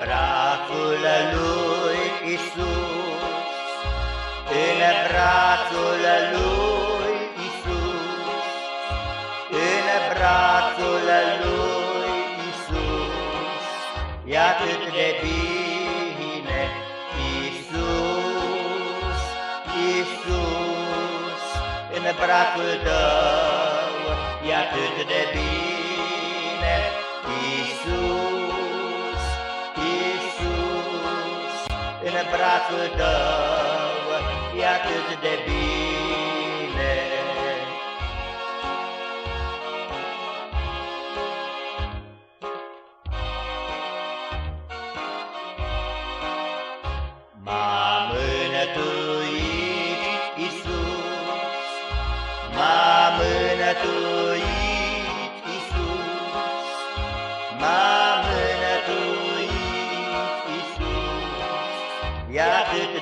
brațul lui Isus, în brațul lui Isus, în brațul lui Isus, e atât de bine, Isus, Isus, în brațul tău, e atât de bine, brațul tău e atât de bine.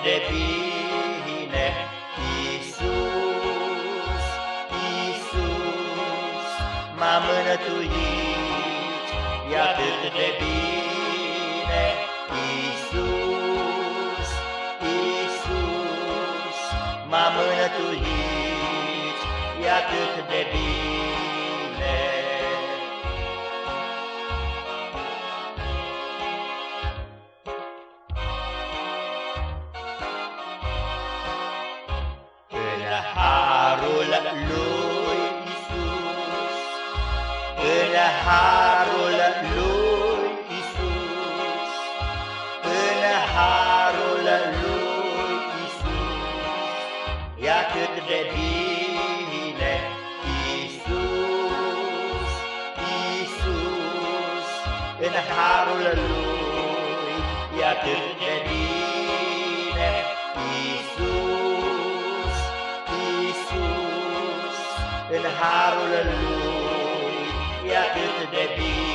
De bine, Isus, Isus, m-a mânătuit, e atât de bine, Isus, Isus, m-a mânătuit, e atât de bine. În harul lui Isus, în harul lui Isus, e atât de bine, Isus, Isus, în harul lui, e atât de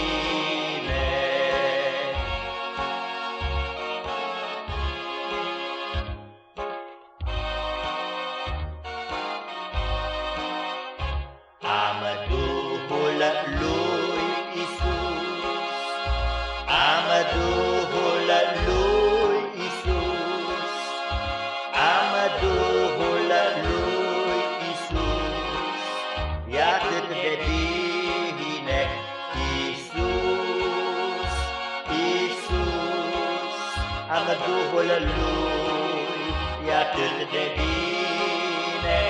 am Duhul lui, e atât de bine,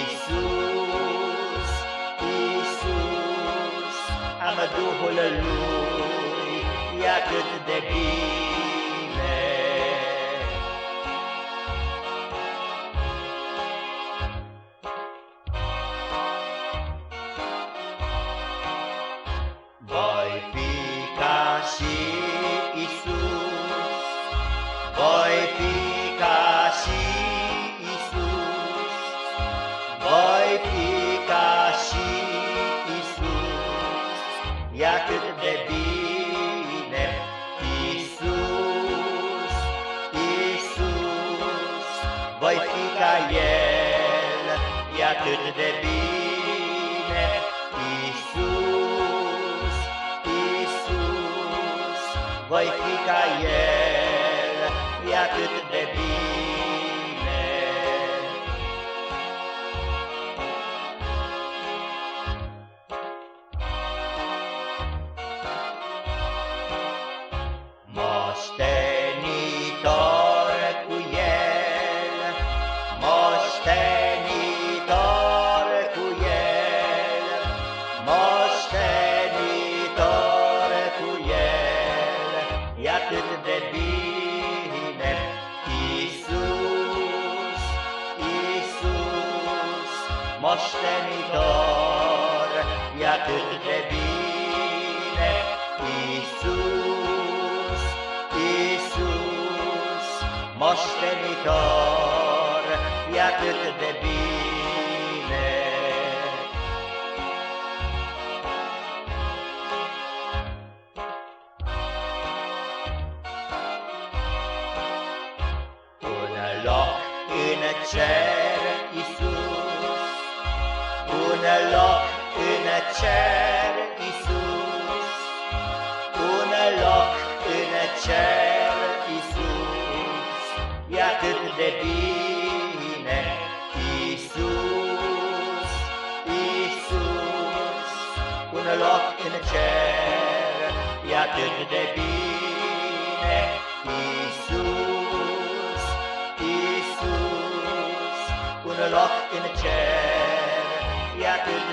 Isus, Isus, am Duhul lui, e atât de bine. Isus, e atât de bine, Isus, Isus, voi fi ca El, e atât de bine, Isus, Isus, voi fi ca El, e atât de Moștenitor cu El, moștenitor cu El, moștenitor cu El, e atât de bine, Isus, Isus, moștenitor, e atât de bine, Isus, moștenitor, e atât de bine. Un loc în cer, Isus, un loc în cer, Isus, un loc în cer, de bine, Iisus, Iisus, un loc în cer, e atât de bine, Iisus, Iisus, un loc în cer, e atât